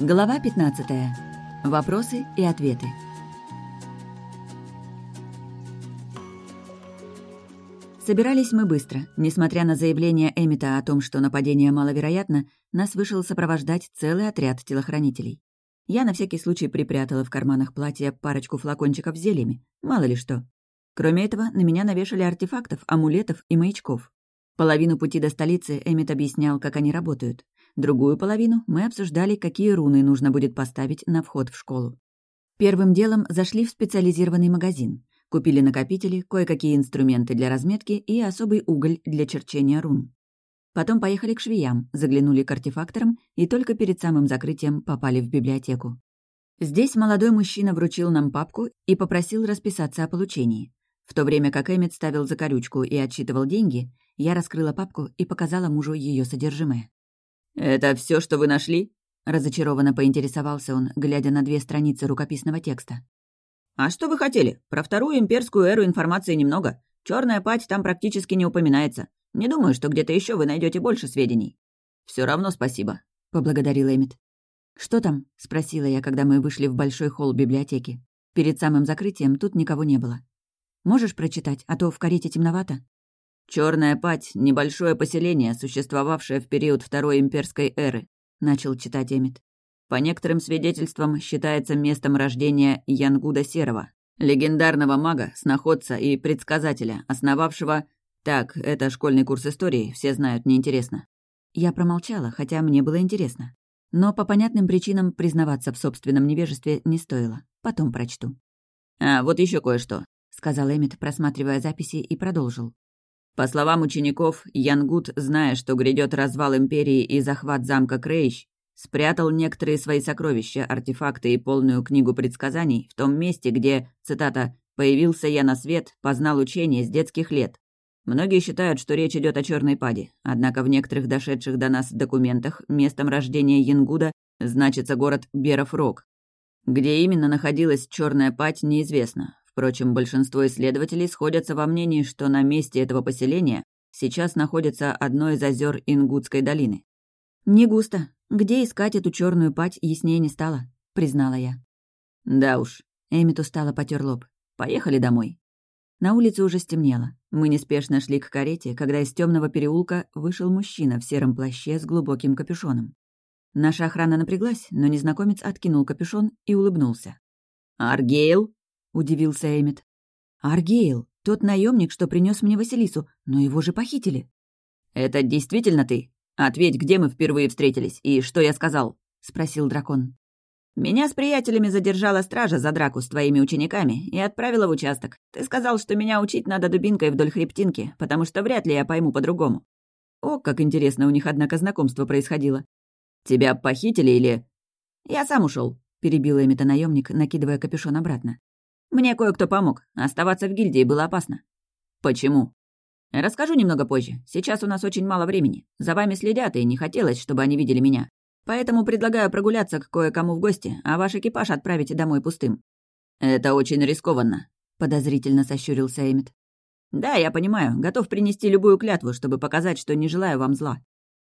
Глава 15. Вопросы и ответы. Собирались мы быстро. Несмотря на заявление Эмита о том, что нападение маловероятно, нас вышел сопровождать целый отряд телохранителей. Я на всякий случай припрятала в карманах платья парочку флакончиков с зельями, мало ли что. Кроме этого, на меня навешали артефактов, амулетов и маячков. Половину пути до столицы Эмит объяснял, как они работают. Другую половину мы обсуждали, какие руны нужно будет поставить на вход в школу. Первым делом зашли в специализированный магазин. Купили накопители, кое-какие инструменты для разметки и особый уголь для черчения рун. Потом поехали к швеям, заглянули к артефакторам и только перед самым закрытием попали в библиотеку. Здесь молодой мужчина вручил нам папку и попросил расписаться о получении. В то время как Эммет ставил закорючку и отсчитывал деньги, я раскрыла папку и показала мужу ее содержимое. «Это все, что вы нашли?» Разочарованно поинтересовался он, глядя на две страницы рукописного текста. «А что вы хотели? Про вторую имперскую эру информации немного. Черная пать там практически не упоминается. Не думаю, что где-то еще вы найдете больше сведений». Все равно спасибо», — поблагодарил Эмит. «Что там?» — спросила я, когда мы вышли в большой холл библиотеки. Перед самым закрытием тут никого не было. «Можешь прочитать, а то в карете темновато?» Черная пать — небольшое поселение, существовавшее в период Второй имперской эры», — начал читать Эмит. «По некоторым свидетельствам считается местом рождения Янгуда Серого, легендарного мага, сноходца и предсказателя, основавшего... Так, это школьный курс истории, все знают, неинтересно». Я промолчала, хотя мне было интересно. Но по понятным причинам признаваться в собственном невежестве не стоило. Потом прочту. «А, вот еще кое-что», — сказал Эмит, просматривая записи, и продолжил. По словам учеников, Янгут, зная, что грядет развал Империи и захват замка Крейщ, спрятал некоторые свои сокровища, артефакты и полную книгу предсказаний в том месте, где, цитата, «появился я на свет, познал учение с детских лет». Многие считают, что речь идет о черной паде, однако в некоторых дошедших до нас документах местом рождения Янгуда значится город Беров-Рог. Где именно находилась черная падь, неизвестно. Впрочем, большинство исследователей сходятся во мнении, что на месте этого поселения сейчас находится одно из озер Ингутской долины. «Не густо. Где искать эту черную пать, яснее не стало», — признала я. «Да уж», — Эмит устало потер лоб. «Поехали домой». На улице уже стемнело. Мы неспешно шли к карете, когда из темного переулка вышел мужчина в сером плаще с глубоким капюшоном. Наша охрана напряглась, но незнакомец откинул капюшон и улыбнулся. «Аргейл?» Удивился Эмит. «Аргейл, тот наемник, что принес мне Василису, но его же похитили». «Это действительно ты? Ответь, где мы впервые встретились и что я сказал?» — спросил дракон. «Меня с приятелями задержала стража за драку с твоими учениками и отправила в участок. Ты сказал, что меня учить надо дубинкой вдоль хребтинки, потому что вряд ли я пойму по-другому». О, как интересно у них, однако, знакомство происходило. «Тебя похитили или...» «Я сам ушел, перебил Эмита наемник, накидывая капюшон обратно. Мне кое-кто помог. Оставаться в гильдии было опасно. Почему? Расскажу немного позже. Сейчас у нас очень мало времени. За вами следят, и не хотелось, чтобы они видели меня. Поэтому предлагаю прогуляться к кое-кому в гости, а ваш экипаж отправите домой пустым». «Это очень рискованно», — подозрительно сощурился Эмит. «Да, я понимаю. Готов принести любую клятву, чтобы показать, что не желаю вам зла.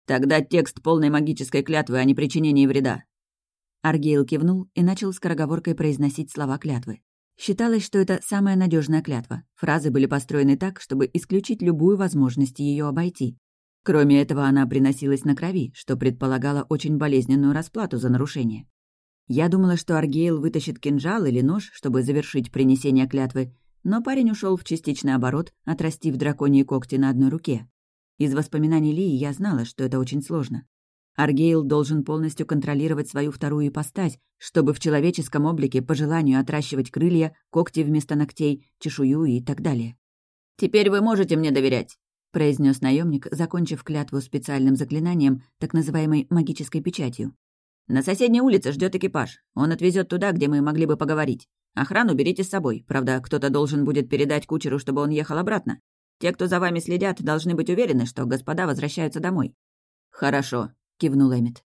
Тогда текст полной магической клятвы о непричинении вреда». Аргейл кивнул и начал скороговоркой произносить слова клятвы. Считалось, что это самая надежная клятва. Фразы были построены так, чтобы исключить любую возможность ее обойти. Кроме этого, она приносилась на крови, что предполагало очень болезненную расплату за нарушение. Я думала, что Аргейл вытащит кинжал или нож, чтобы завершить принесение клятвы, но парень ушел в частичный оборот, отрастив драконьи когти на одной руке. Из воспоминаний Лии я знала, что это очень сложно. Аргейл должен полностью контролировать свою вторую ипостась, чтобы в человеческом облике по желанию отращивать крылья, когти вместо ногтей, чешую и так далее. «Теперь вы можете мне доверять», — произнес наемник, закончив клятву специальным заклинанием, так называемой магической печатью. «На соседней улице ждет экипаж. Он отвезет туда, где мы могли бы поговорить. Охрану берите с собой. Правда, кто-то должен будет передать кучеру, чтобы он ехал обратно. Те, кто за вами следят, должны быть уверены, что господа возвращаются домой». «Хорошо», кивнул Эмит.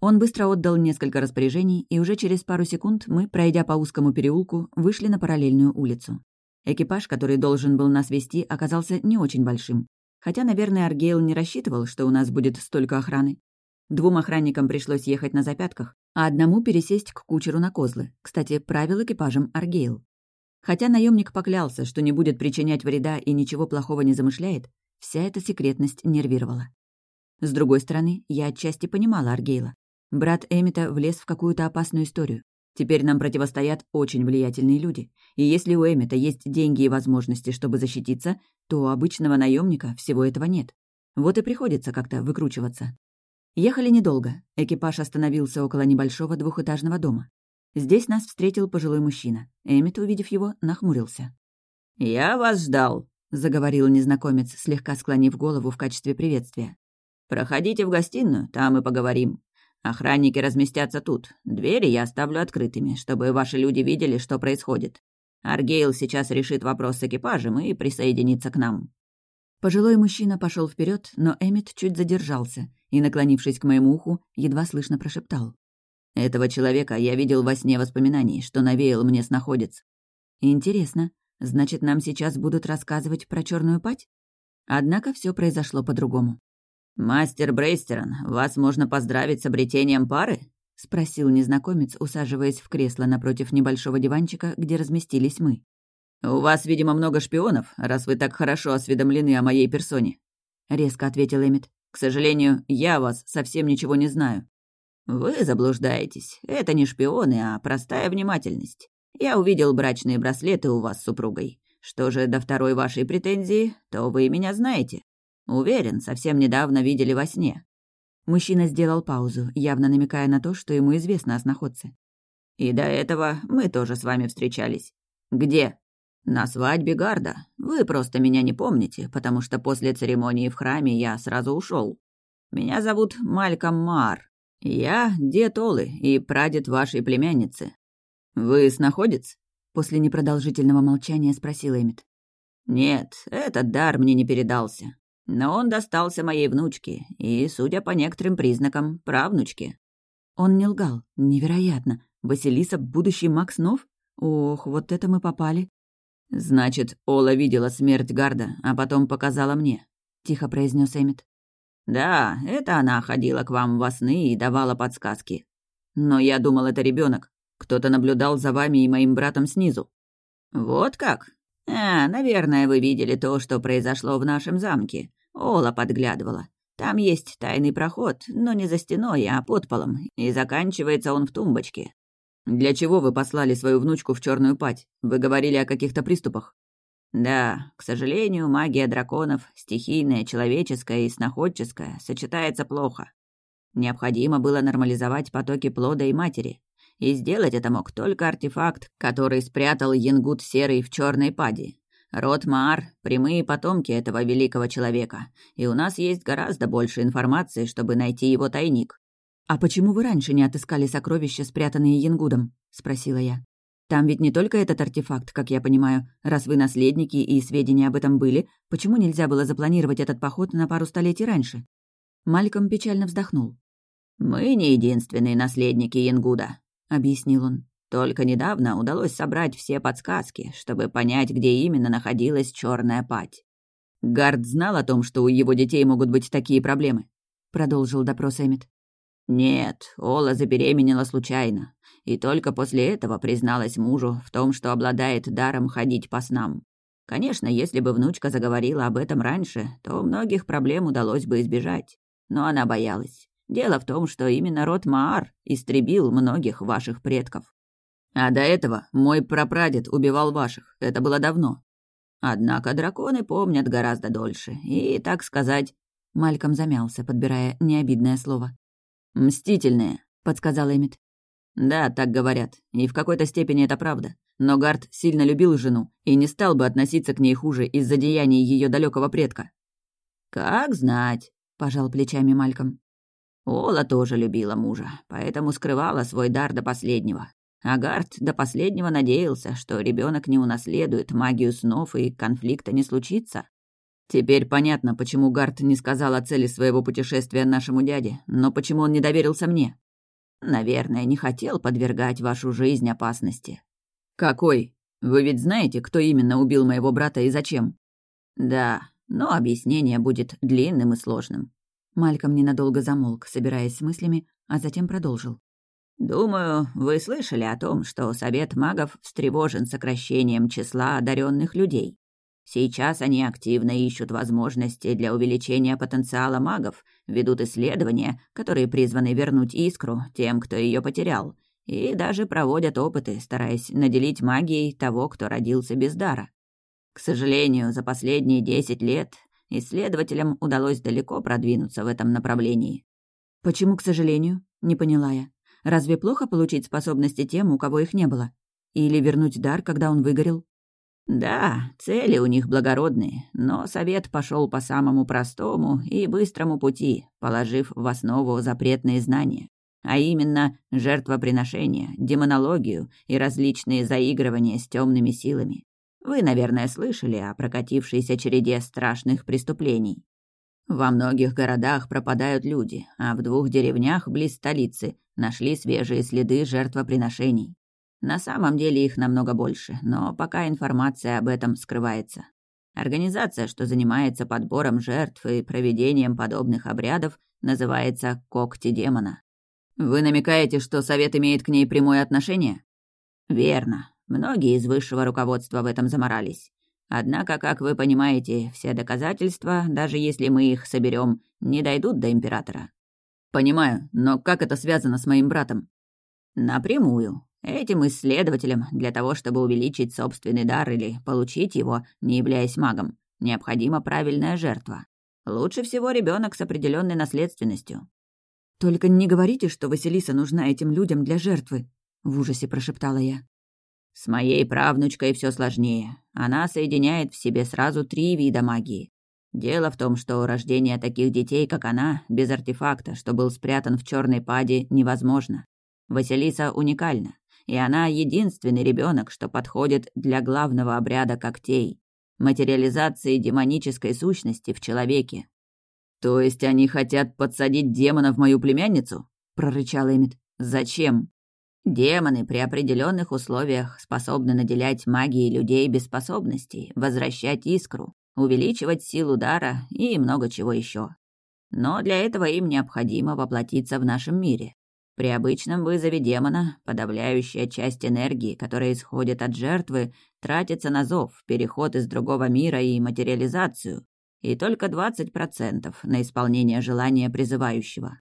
Он быстро отдал несколько распоряжений, и уже через пару секунд мы, пройдя по узкому переулку, вышли на параллельную улицу. Экипаж, который должен был нас вести, оказался не очень большим. Хотя, наверное, Аргейл не рассчитывал, что у нас будет столько охраны. Двум охранникам пришлось ехать на запятках, а одному пересесть к кучеру на козлы. Кстати, правил экипажем Аргейл. Хотя наемник поклялся, что не будет причинять вреда и ничего плохого не замышляет, вся эта секретность нервировала. С другой стороны, я отчасти понимала Аргейла. Брат Эмита влез в какую-то опасную историю. Теперь нам противостоят очень влиятельные люди. И если у Эмита есть деньги и возможности, чтобы защититься, то у обычного наемника всего этого нет. Вот и приходится как-то выкручиваться. Ехали недолго. Экипаж остановился около небольшого двухэтажного дома. Здесь нас встретил пожилой мужчина. Эмит, увидев его, нахмурился. «Я вас ждал», — заговорил незнакомец, слегка склонив голову в качестве приветствия. «Проходите в гостиную, там и поговорим. Охранники разместятся тут. Двери я оставлю открытыми, чтобы ваши люди видели, что происходит. Аргейл сейчас решит вопрос с экипажем и присоединится к нам». Пожилой мужчина пошел вперед, но Эмит чуть задержался и, наклонившись к моему уху, едва слышно прошептал. «Этого человека я видел во сне воспоминаний, что навеял мне снаходец». «Интересно, значит, нам сейчас будут рассказывать про черную пать?» Однако все произошло по-другому. «Мастер Брейстерон, вас можно поздравить с обретением пары?» — спросил незнакомец, усаживаясь в кресло напротив небольшого диванчика, где разместились мы. «У вас, видимо, много шпионов, раз вы так хорошо осведомлены о моей персоне», — резко ответил Эмит. «К сожалению, я вас совсем ничего не знаю». «Вы заблуждаетесь. Это не шпионы, а простая внимательность. Я увидел брачные браслеты у вас с супругой. Что же до второй вашей претензии, то вы меня знаете. Уверен, совсем недавно видели во сне». Мужчина сделал паузу, явно намекая на то, что ему известно о сноходце. «И до этого мы тоже с вами встречались. Где?» «На свадьбе Гарда. Вы просто меня не помните, потому что после церемонии в храме я сразу ушел. Меня зовут Мальком Мар. Я дед Олы и прадед вашей племянницы. Вы снаходец?» После непродолжительного молчания спросил Эмит. «Нет, этот дар мне не передался. Но он достался моей внучке и, судя по некоторым признакам, правнучке. Он не лгал. Невероятно. Василиса — будущий маг снов? Ох, вот это мы попали. «Значит, Ола видела смерть Гарда, а потом показала мне», — тихо произнес Эмит. «Да, это она ходила к вам во сны и давала подсказки. Но я думал, это ребенок. Кто-то наблюдал за вами и моим братом снизу». «Вот как? А, наверное, вы видели то, что произошло в нашем замке. Ола подглядывала. Там есть тайный проход, но не за стеной, а под полом, и заканчивается он в тумбочке. Для чего вы послали свою внучку в черную пать? Вы говорили о каких-то приступах? Да, к сожалению, магия драконов, стихийная, человеческая и сноходческая, сочетается плохо. Необходимо было нормализовать потоки плода и матери. И сделать это мог только артефакт, который спрятал Янгут Серый в черной паде. Род Маар — прямые потомки этого великого человека, и у нас есть гораздо больше информации, чтобы найти его тайник». «А почему вы раньше не отыскали сокровища, спрятанные Янгудом?» — спросила я. «Там ведь не только этот артефакт, как я понимаю. Раз вы наследники и сведения об этом были, почему нельзя было запланировать этот поход на пару столетий раньше?» Мальком печально вздохнул. «Мы не единственные наследники Янгуда», — объяснил он. Только недавно удалось собрать все подсказки, чтобы понять, где именно находилась черная пать. Гард знал о том, что у его детей могут быть такие проблемы, продолжил допрос Эмит. Нет, Ола забеременела случайно, и только после этого призналась мужу в том, что обладает даром ходить по снам. Конечно, если бы внучка заговорила об этом раньше, то многих проблем удалось бы избежать. Но она боялась. Дело в том, что именно род Маар истребил многих ваших предков. А до этого мой прапрадед убивал ваших. Это было давно. Однако драконы помнят гораздо дольше. И, так сказать...» Мальком замялся, подбирая необидное слово. «Мстительные», — подсказал Эмит. «Да, так говорят. И в какой-то степени это правда. Но Гард сильно любил жену и не стал бы относиться к ней хуже из-за деяний ее далекого предка». «Как знать», — пожал плечами Мальком. Ола тоже любила мужа, поэтому скрывала свой дар до последнего. Агард до последнего надеялся, что ребенок не унаследует магию снов и конфликта не случится. Теперь понятно, почему Гард не сказал о цели своего путешествия нашему дяде, но почему он не доверился мне. Наверное, не хотел подвергать вашу жизнь опасности. Какой? Вы ведь знаете, кто именно убил моего брата и зачем? Да, но объяснение будет длинным и сложным. Мальком ненадолго замолк, собираясь с мыслями, а затем продолжил. Думаю, вы слышали о том, что Совет магов встревожен сокращением числа одаренных людей. Сейчас они активно ищут возможности для увеличения потенциала магов, ведут исследования, которые призваны вернуть искру тем, кто ее потерял, и даже проводят опыты, стараясь наделить магией того, кто родился без дара. К сожалению, за последние десять лет исследователям удалось далеко продвинуться в этом направлении. «Почему, к сожалению?» — не поняла я. Разве плохо получить способности тем, у кого их не было? Или вернуть дар, когда он выгорел? Да, цели у них благородные, но совет пошел по самому простому и быстрому пути, положив в основу запретные знания, а именно жертвоприношение, демонологию и различные заигрывания с темными силами. Вы, наверное, слышали о прокатившейся череде страшных преступлений. Во многих городах пропадают люди, а в двух деревнях близ столицы нашли свежие следы жертвоприношений. На самом деле их намного больше, но пока информация об этом скрывается. Организация, что занимается подбором жертв и проведением подобных обрядов, называется «Когти демона». Вы намекаете, что совет имеет к ней прямое отношение? Верно. Многие из высшего руководства в этом заморались. Однако, как вы понимаете, все доказательства, даже если мы их соберем, не дойдут до императора. Понимаю, но как это связано с моим братом? Напрямую. Этим исследователям, для того, чтобы увеличить собственный дар или получить его, не являясь магом, необходима правильная жертва. Лучше всего ребенок с определенной наследственностью. «Только не говорите, что Василиса нужна этим людям для жертвы», — в ужасе прошептала я. С моей правнучкой все сложнее. Она соединяет в себе сразу три вида магии. Дело в том, что рождение таких детей, как она, без артефакта, что был спрятан в черной паде, невозможно. Василиса уникальна, и она единственный ребенок, что подходит для главного обряда когтей — материализации демонической сущности в человеке. «То есть они хотят подсадить демона в мою племянницу?» — прорычал Эмит. «Зачем?» Демоны при определенных условиях способны наделять магией людей без способностей, возвращать искру, увеличивать силу дара и много чего еще. Но для этого им необходимо воплотиться в нашем мире. При обычном вызове демона подавляющая часть энергии, которая исходит от жертвы, тратится на зов, переход из другого мира и материализацию, и только 20% на исполнение желания призывающего.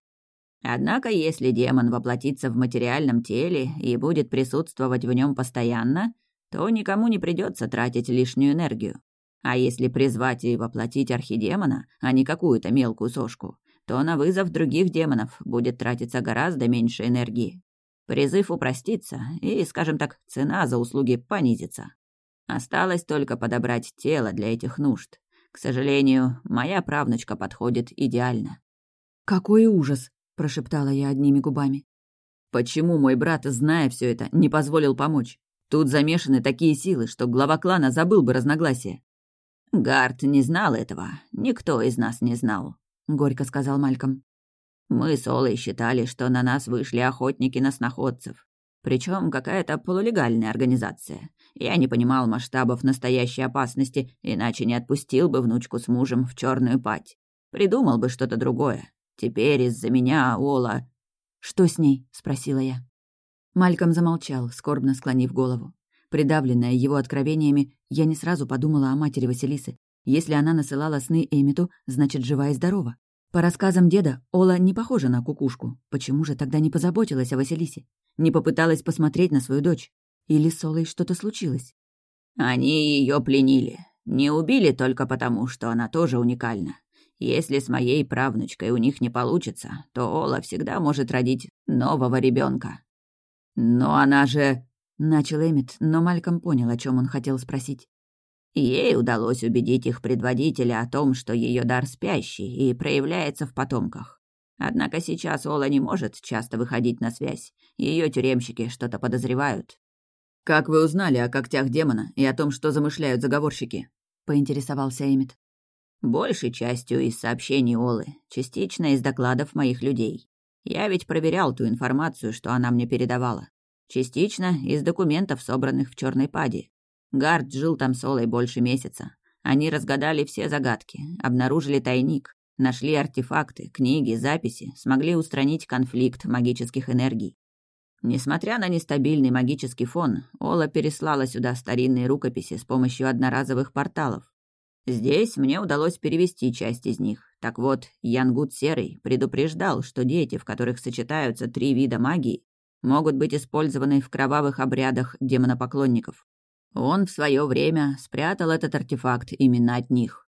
Однако, если демон воплотится в материальном теле и будет присутствовать в нем постоянно, то никому не придется тратить лишнюю энергию. А если призвать и воплотить архидемона, а не какую-то мелкую сошку, то на вызов других демонов будет тратиться гораздо меньше энергии. Призыв упростится, и, скажем так, цена за услуги понизится. Осталось только подобрать тело для этих нужд. К сожалению, моя правнучка подходит идеально. «Какой ужас!» Прошептала я одними губами. Почему мой брат, зная все это, не позволил помочь? Тут замешаны такие силы, что глава клана забыл бы разногласия. Гард не знал этого. Никто из нас не знал, горько сказал Мальком. Мы с Олой считали, что на нас вышли охотники на сноходцев. Причем какая-то полулегальная организация. Я не понимал масштабов настоящей опасности, иначе не отпустил бы внучку с мужем в черную пать. Придумал бы что-то другое. Теперь из-за меня, Ола...» «Что с ней?» — спросила я. Мальком замолчал, скорбно склонив голову. Придавленная его откровениями, я не сразу подумала о матери Василисы. Если она насылала сны Эмиту, значит, жива и здорова. По рассказам деда, Ола не похожа на кукушку. Почему же тогда не позаботилась о Василисе? Не попыталась посмотреть на свою дочь? Или с Олой что-то случилось? Они ее пленили. Не убили только потому, что она тоже уникальна. Если с моей правнучкой у них не получится, то Ола всегда может родить нового ребенка. Но она же... Начал Эмит, но Мальком понял, о чем он хотел спросить. Ей удалось убедить их предводителя о том, что ее дар спящий и проявляется в потомках. Однако сейчас Ола не может часто выходить на связь. Ее тюремщики что-то подозревают. «Как вы узнали о когтях демона и о том, что замышляют заговорщики?» — поинтересовался Эмит. Большей частью из сообщений Олы, частично из докладов моих людей. Я ведь проверял ту информацию, что она мне передавала. Частично из документов, собранных в черной паде. Гард жил там с Олой больше месяца. Они разгадали все загадки, обнаружили тайник, нашли артефакты, книги, записи, смогли устранить конфликт магических энергий. Несмотря на нестабильный магический фон, Ола переслала сюда старинные рукописи с помощью одноразовых порталов. Здесь мне удалось перевести часть из них. Так вот, Янгут Серый предупреждал, что дети, в которых сочетаются три вида магии, могут быть использованы в кровавых обрядах демонопоклонников. Он в свое время спрятал этот артефакт именно от них.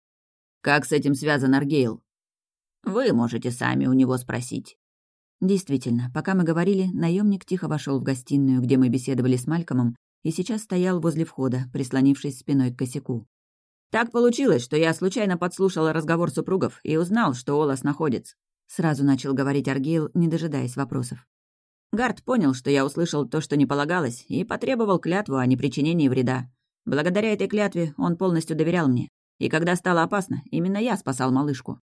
Как с этим связан Аргейл? Вы можете сами у него спросить. Действительно, пока мы говорили, наемник тихо вошел в гостиную, где мы беседовали с Малькомом, и сейчас стоял возле входа, прислонившись спиной к косяку. «Так получилось, что я случайно подслушал разговор супругов и узнал, что Олас находится», — сразу начал говорить Аргейл, не дожидаясь вопросов. Гард понял, что я услышал то, что не полагалось, и потребовал клятву о непричинении вреда. Благодаря этой клятве он полностью доверял мне. И когда стало опасно, именно я спасал малышку.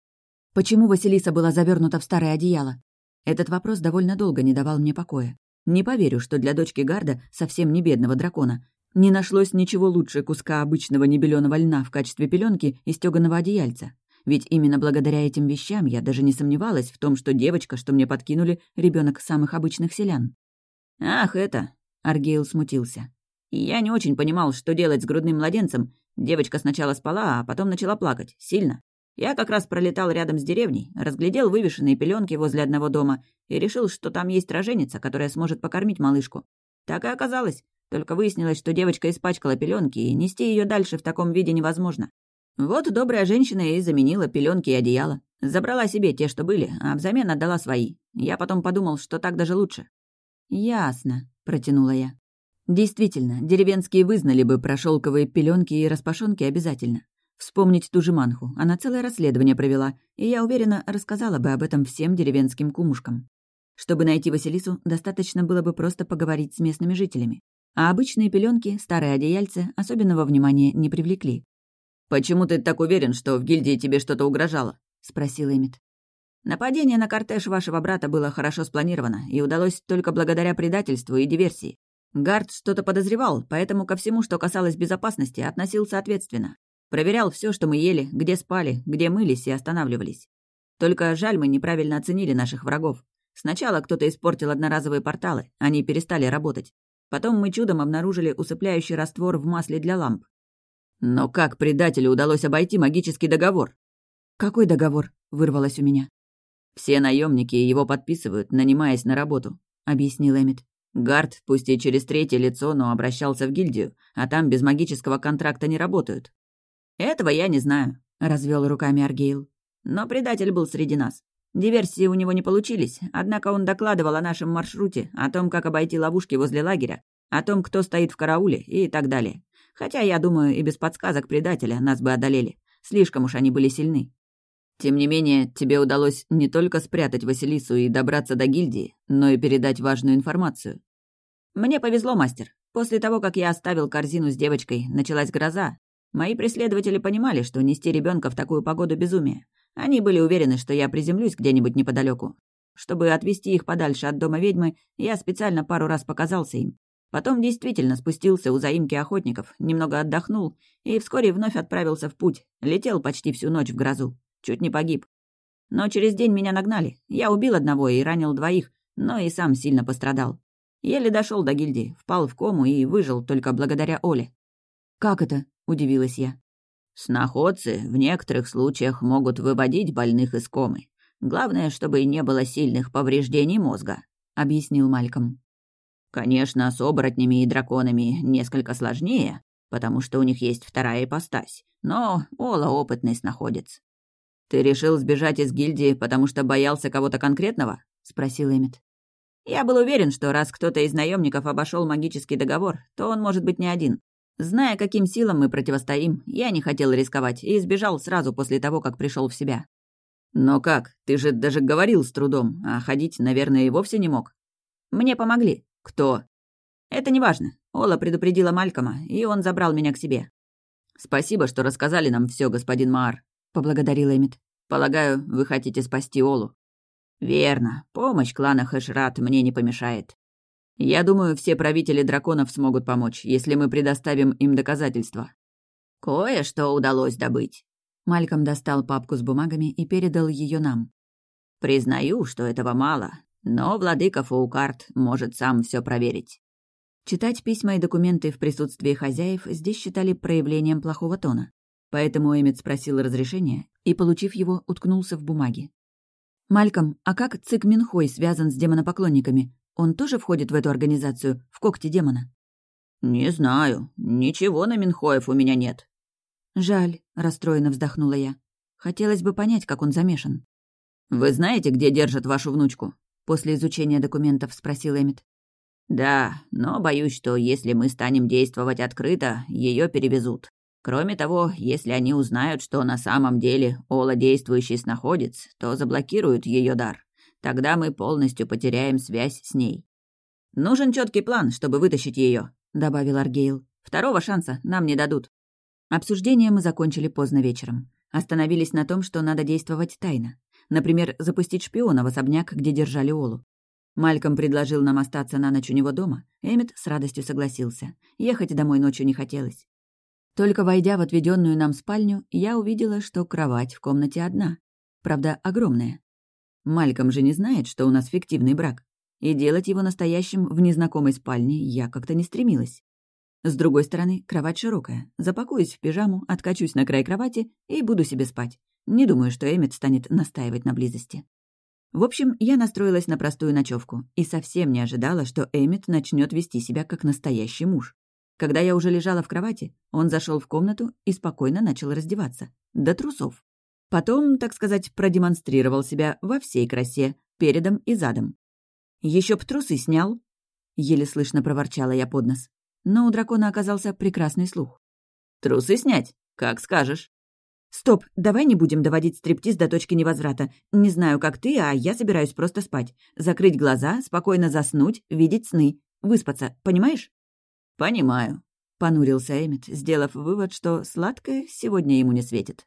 Почему Василиса была завернута в старое одеяло? Этот вопрос довольно долго не давал мне покоя. Не поверю, что для дочки Гарда, совсем не бедного дракона, не нашлось ничего лучше куска обычного небеленого льна в качестве пеленки и стеганого одеяльца. Ведь именно благодаря этим вещам я даже не сомневалась в том, что девочка, что мне подкинули, ребенок самых обычных селян. «Ах, это...» — Аргейл смутился. «Я не очень понимал, что делать с грудным младенцем. Девочка сначала спала, а потом начала плакать. Сильно. Я как раз пролетал рядом с деревней, разглядел вывешенные пеленки возле одного дома и решил, что там есть роженица, которая сможет покормить малышку. Так и оказалось. Только выяснилось, что девочка испачкала пеленки, и нести ее дальше в таком виде невозможно. Вот добрая женщина и заменила пеленки и одеяло. Забрала себе те, что были, а взамен отдала свои. Я потом подумал, что так даже лучше. «Ясно», — протянула я. Действительно, деревенские вызнали бы про шелковые пеленки и распашонки обязательно. Вспомнить ту же Манху. Она целое расследование провела, и я уверена, рассказала бы об этом всем деревенским кумушкам. Чтобы найти Василису, достаточно было бы просто поговорить с местными жителями. А обычные пеленки, старые одеяльцы особенного внимания не привлекли. «Почему ты так уверен, что в гильдии тебе что-то угрожало?» — спросил Эмит. «Нападение на кортеж вашего брата было хорошо спланировано и удалось только благодаря предательству и диверсии. Гард что-то подозревал, поэтому ко всему, что касалось безопасности, относился ответственно. Проверял все, что мы ели, где спали, где мылись и останавливались. Только жаль, мы неправильно оценили наших врагов. Сначала кто-то испортил одноразовые порталы, они перестали работать. Потом мы чудом обнаружили усыпляющий раствор в масле для ламп. Но как предателю удалось обойти магический договор? «Какой договор?» — вырвалось у меня. «Все наемники его подписывают, нанимаясь на работу», — объяснил Эмит. «Гард, пусть и через третье лицо, но обращался в гильдию, а там без магического контракта не работают. «Этого я не знаю», — развел руками Аргейл. «Но предатель был среди нас. Диверсии у него не получились, однако он докладывал о нашем маршруте, о том, как обойти ловушки возле лагеря, о том, кто стоит в карауле и так далее. Хотя, я думаю, и без подсказок предателя нас бы одолели. Слишком уж они были сильны. Тем не менее, тебе удалось не только спрятать Василису и добраться до гильдии, но и передать важную информацию. Мне повезло, мастер. После того, как я оставил корзину с девочкой, началась гроза, Мои преследователи понимали, что нести ребенка в такую погоду безумие. Они были уверены, что я приземлюсь где-нибудь неподалеку. Чтобы отвести их подальше от дома ведьмы, я специально пару раз показался им. Потом действительно спустился у заимки охотников, немного отдохнул и вскоре вновь отправился в путь. Летел почти всю ночь в грозу. Чуть не погиб. Но через день меня нагнали. Я убил одного и ранил двоих, но и сам сильно пострадал. Еле дошел до гильдии, впал в кому и выжил только благодаря Оле. «Как это?» — удивилась я. «Сноходцы в некоторых случаях могут выводить больных из комы. Главное, чтобы не было сильных повреждений мозга», — объяснил Мальком. «Конечно, с оборотнями и драконами несколько сложнее, потому что у них есть вторая ипостась, но Ола опытный снаходец». «Ты решил сбежать из гильдии, потому что боялся кого-то конкретного?» — спросил Эмит. «Я был уверен, что раз кто-то из наемников обошел магический договор, то он может быть не один. Зная, каким силам мы противостоим, я не хотел рисковать и сбежал сразу после того, как пришел в себя. Но как? Ты же даже говорил с трудом, а ходить, наверное, и вовсе не мог. Мне помогли. Кто? Это не важно. Ола предупредила Малькома, и он забрал меня к себе. Спасибо, что рассказали нам все, господин Маар, поблагодарил Эмит. Полагаю, вы хотите спасти Олу. Верно. Помощь клана Хэшрат мне не помешает. Я думаю, все правители драконов смогут помочь, если мы предоставим им доказательства. Кое-что удалось добыть. Мальком достал папку с бумагами и передал ее нам. Признаю, что этого мало. Но владыка Фаукарт может сам все проверить. Читать письма и документы в присутствии хозяев здесь считали проявлением плохого тона. Поэтому Эммет спросил разрешения и, получив его, уткнулся в бумаги. «Мальком, а как Цик Минхой связан с демонопоклонниками? Он тоже входит в эту организацию, в когти демона?» «Не знаю. Ничего на Минхоев у меня нет». «Жаль», — расстроенно вздохнула я. «Хотелось бы понять, как он замешан». «Вы знаете, где держат вашу внучку?» После изучения документов спросил Эмит. «Да, но боюсь, что если мы станем действовать открыто, ее перевезут. Кроме того, если они узнают, что на самом деле Ола действующий снаходец, то заблокируют ее дар. Тогда мы полностью потеряем связь с ней. Нужен четкий план, чтобы вытащить ее, добавил Аргейл. Второго шанса нам не дадут. Обсуждение мы закончили поздно вечером. Остановились на том, что надо действовать тайно. Например, запустить шпиона в особняк, где держали Олу. Мальком предложил нам остаться на ночь у него дома. Эммет с радостью согласился. Ехать домой ночью не хотелось. Только войдя в отведенную нам спальню, я увидела, что кровать в комнате одна. Правда, огромная. Мальком же не знает, что у нас фиктивный брак. И делать его настоящим в незнакомой спальне я как-то не стремилась. С другой стороны, кровать широкая. Запакуюсь в пижаму, откачусь на край кровати и буду себе спать. Не думаю, что Эммет станет настаивать на близости. В общем, я настроилась на простую ночевку и совсем не ожидала, что Эммет начнет вести себя как настоящий муж. Когда я уже лежала в кровати, он зашел в комнату и спокойно начал раздеваться. До трусов. Потом, так сказать, продемонстрировал себя во всей красе, передом и задом. Еще б трусы снял!» Еле слышно проворчала я под нос. Но у дракона оказался прекрасный слух. «Трусы снять? Как скажешь». «Стоп, давай не будем доводить стриптиз до точки невозврата. Не знаю, как ты, а я собираюсь просто спать. Закрыть глаза, спокойно заснуть, видеть сны. Выспаться, понимаешь?» «Понимаю», — понурился Эммет, сделав вывод, что сладкое сегодня ему не светит.